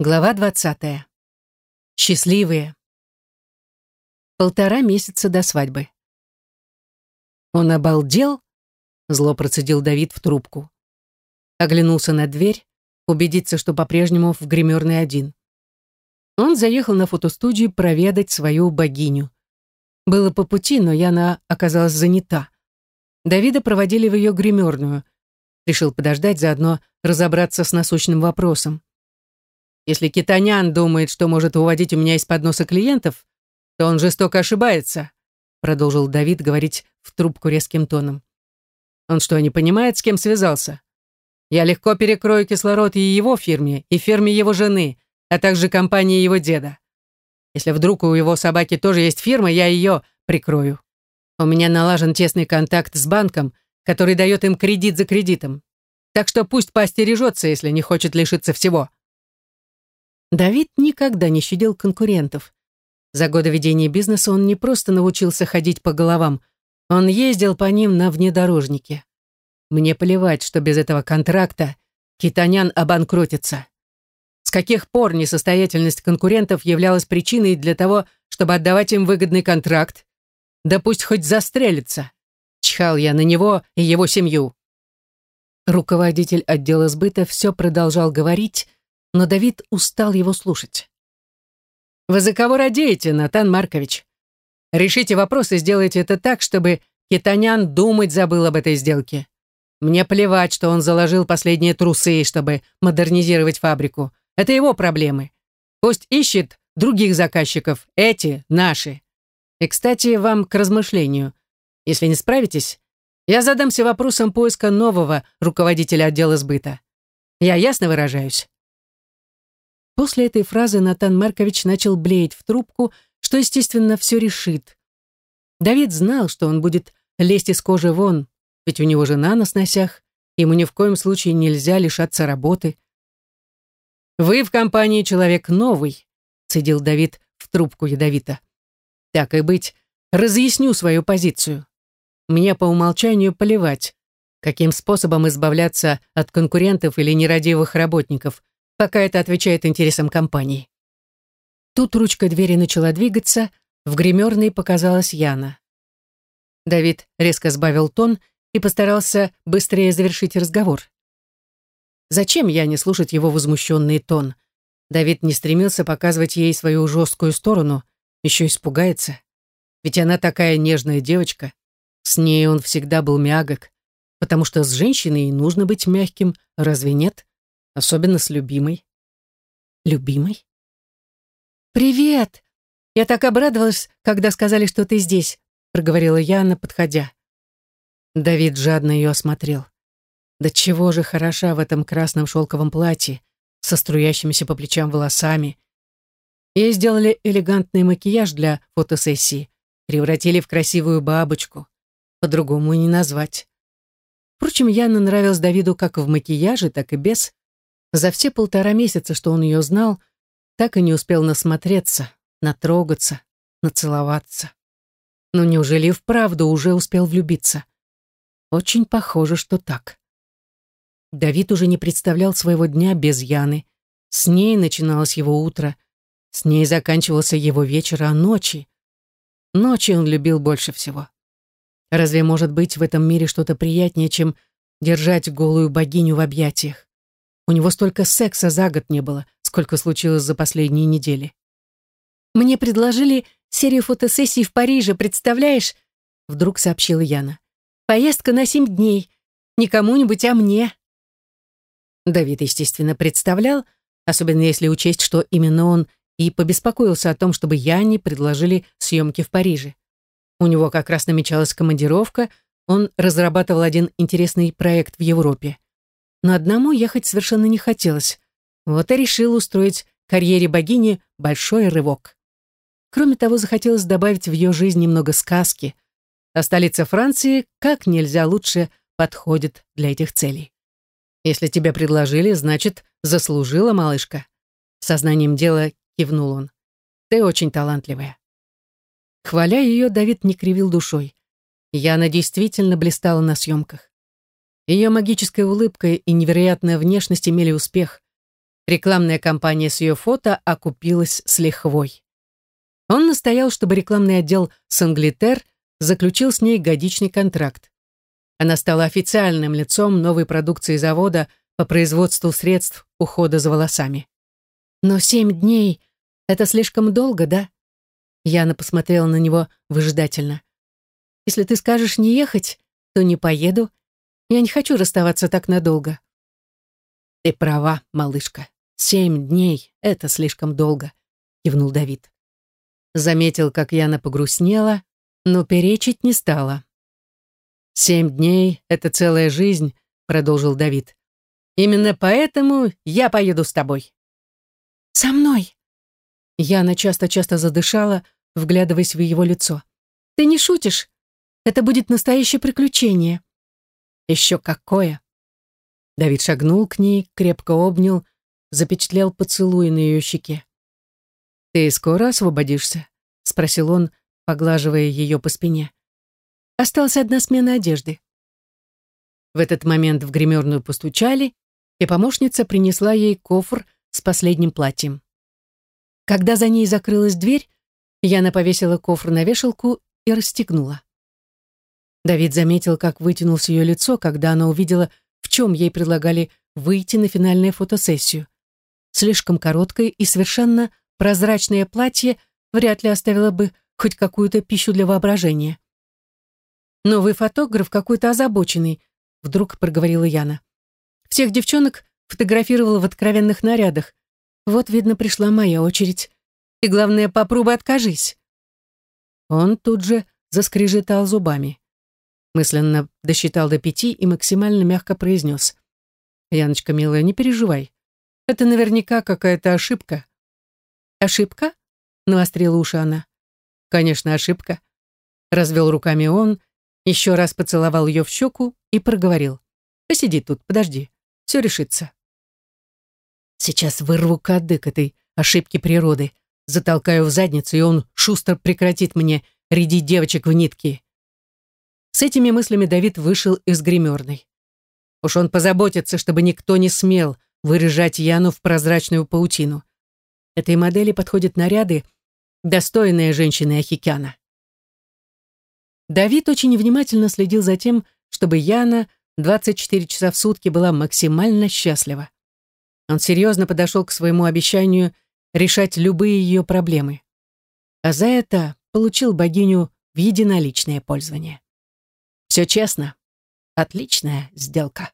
Глава двадцатая. Счастливые. Полтора месяца до свадьбы. Он обалдел, зло процедил Давид в трубку. Оглянулся на дверь, убедиться, что по-прежнему в гримерной один. Он заехал на фотостудию проведать свою богиню. Было по пути, но Яна оказалась занята. Давида проводили в ее гримерную. Решил подождать, заодно разобраться с насущным вопросом. Если китанян думает, что может уводить у меня из-под носа клиентов, то он жестоко ошибается», продолжил Давид говорить в трубку резким тоном. «Он что, не понимает, с кем связался? Я легко перекрою кислород и его фирме, и фирме его жены, а также компании его деда. Если вдруг у его собаки тоже есть фирма, я ее прикрою. У меня налажен тесный контакт с банком, который дает им кредит за кредитом. Так что пусть поостережется, если не хочет лишиться всего. Давид никогда не щадил конкурентов. За годы ведения бизнеса он не просто научился ходить по головам, он ездил по ним на внедорожнике. Мне плевать, что без этого контракта Китанян обанкротится. С каких пор несостоятельность конкурентов являлась причиной для того, чтобы отдавать им выгодный контракт? Да пусть хоть застрелится. Чхал я на него и его семью. Руководитель отдела сбыта все продолжал говорить, но Давид устал его слушать. «Вы за кого радеете, Натан Маркович? Решите вопрос и сделайте это так, чтобы Китанян думать забыл об этой сделке. Мне плевать, что он заложил последние трусы, чтобы модернизировать фабрику. Это его проблемы. Пусть ищет других заказчиков, эти наши. И, кстати, вам к размышлению. Если не справитесь, я задамся вопросом поиска нового руководителя отдела сбыта. Я ясно выражаюсь?» После этой фразы Натан Маркович начал блеять в трубку, что, естественно, все решит. Давид знал, что он будет лезть из кожи вон, ведь у него жена на сносях, ему ни в коем случае нельзя лишаться работы. «Вы в компании человек новый», — цедил Давид в трубку ядовито. «Так и быть, разъясню свою позицию. Мне по умолчанию поливать, каким способом избавляться от конкурентов или нерадивых работников, пока это отвечает интересам компании. Тут ручка двери начала двигаться, в гримерной показалась Яна. Давид резко сбавил тон и постарался быстрее завершить разговор. Зачем Яне слушать его возмущенный тон? Давид не стремился показывать ей свою жесткую сторону, еще испугается. Ведь она такая нежная девочка. С ней он всегда был мягок, потому что с женщиной нужно быть мягким, разве нет? Особенно с любимой. Любимой? «Привет! Я так обрадовалась, когда сказали, что ты здесь», проговорила Яна, подходя. Давид жадно ее осмотрел. Да чего же хороша в этом красном шелковом платье, со струящимися по плечам волосами. Ей сделали элегантный макияж для фотосессии, превратили в красивую бабочку. По-другому и не назвать. Впрочем, Яна нравилась Давиду как в макияже, так и без. За все полтора месяца, что он ее знал, так и не успел насмотреться, натрогаться, нацеловаться. Но неужели вправду уже успел влюбиться? Очень похоже, что так. Давид уже не представлял своего дня без Яны. С ней начиналось его утро, с ней заканчивался его вечер, а ночи... Ночи он любил больше всего. Разве может быть в этом мире что-то приятнее, чем держать голую богиню в объятиях? У него столько секса за год не было, сколько случилось за последние недели. «Мне предложили серию фотосессий в Париже, представляешь?» Вдруг сообщила Яна. «Поездка на семь дней. Не кому-нибудь, а мне». Давид, естественно, представлял, особенно если учесть, что именно он и побеспокоился о том, чтобы Яне предложили съемки в Париже. У него как раз намечалась командировка, он разрабатывал один интересный проект в Европе но одному ехать совершенно не хотелось. Вот и решил устроить карьере богини большой рывок. Кроме того, захотелось добавить в ее жизнь немного сказки, а столица Франции как нельзя лучше подходит для этих целей. Если тебя предложили, значит, заслужила малышка. Сознанием дела кивнул он. Ты очень талантливая. Хваля ее, Давид не кривил душой. Яна действительно блистала на съемках. Ее магическая улыбка и невероятная внешность имели успех. Рекламная кампания с ее фото окупилась с лихвой. Он настоял, чтобы рекламный отдел Санглитер заключил с ней годичный контракт. Она стала официальным лицом новой продукции завода по производству средств ухода за волосами. «Но семь дней — это слишком долго, да?» Яна посмотрела на него выжидательно. «Если ты скажешь не ехать, то не поеду. Я не хочу расставаться так надолго». «Ты права, малышка», «Семь дней — это слишком долго», — кивнул Давид. Заметил, как Яна погрустнела, но перечить не стала. «Семь дней — это целая жизнь», — продолжил Давид. «Именно поэтому я поеду с тобой». «Со мной?» Яна часто-часто задышала, вглядываясь в его лицо. «Ты не шутишь? Это будет настоящее приключение». «Еще какое!» Давид шагнул к ней, крепко обнял, запечатлел поцелуй на ее щеке. «Ты скоро освободишься?» — спросил он, поглаживая ее по спине. «Осталась одна смена одежды». В этот момент в гримерную постучали, и помощница принесла ей кофр с последним платьем. Когда за ней закрылась дверь, Яна повесила кофр на вешалку и расстегнула. Давид заметил, как вытянулось ее лицо, когда она увидела, в чем ей предлагали выйти на финальную фотосессию слишком короткое и совершенно прозрачное платье вряд ли оставило бы хоть какую-то пищу для воображения. «Новый фотограф какой-то озабоченный», — вдруг проговорила Яна. «Всех девчонок фотографировала в откровенных нарядах. Вот, видно, пришла моя очередь. И главное, попробуй откажись». Он тут же заскрежетал зубами. Мысленно досчитал до пяти и максимально мягко произнес. «Яночка, милая, не переживай. Это наверняка какая-то ошибка. Ошибка? Навострила уши она. Конечно, ошибка. Развел руками он, еще раз поцеловал ее в щеку и проговорил. Посиди тут, подожди. Все решится. Сейчас вырву кадык этой ошибки природы, затолкаю в задницу, и он шустро прекратит мне рядить девочек в нитки. С этими мыслями Давид вышел из гримерной. Уж он позаботится, чтобы никто не смел вырыжать Яну в прозрачную паутину. Этой модели подходят наряды, достойные женщины Ахикяна. Давид очень внимательно следил за тем, чтобы Яна 24 часа в сутки была максимально счастлива. Он серьезно подошел к своему обещанию решать любые ее проблемы. А за это получил богиню в единоличное пользование. Все честно. Отличная сделка.